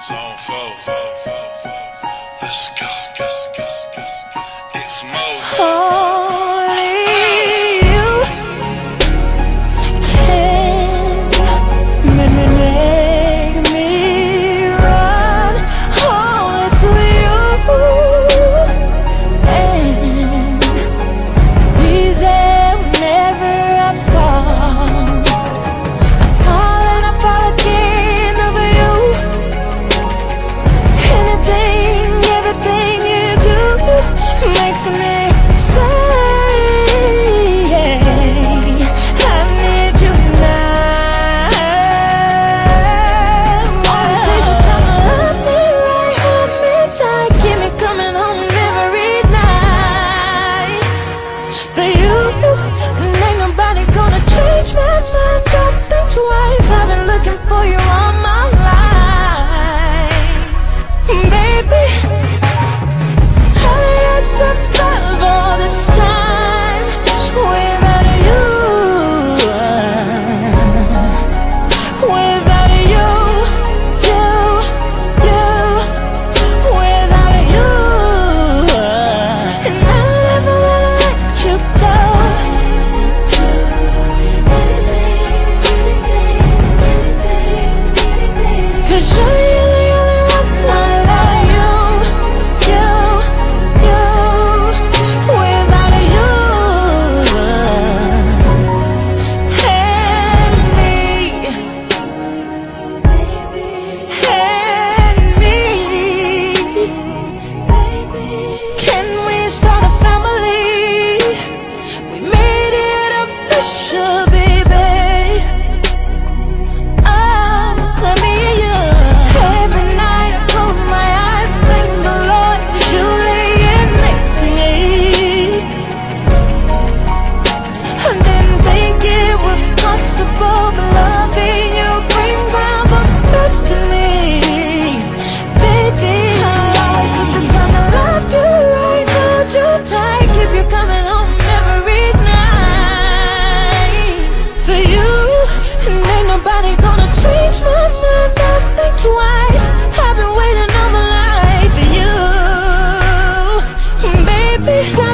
Zone four. Let's go. nobody gonna change my mind. Now think twice. I've been waiting all my life for you, baby.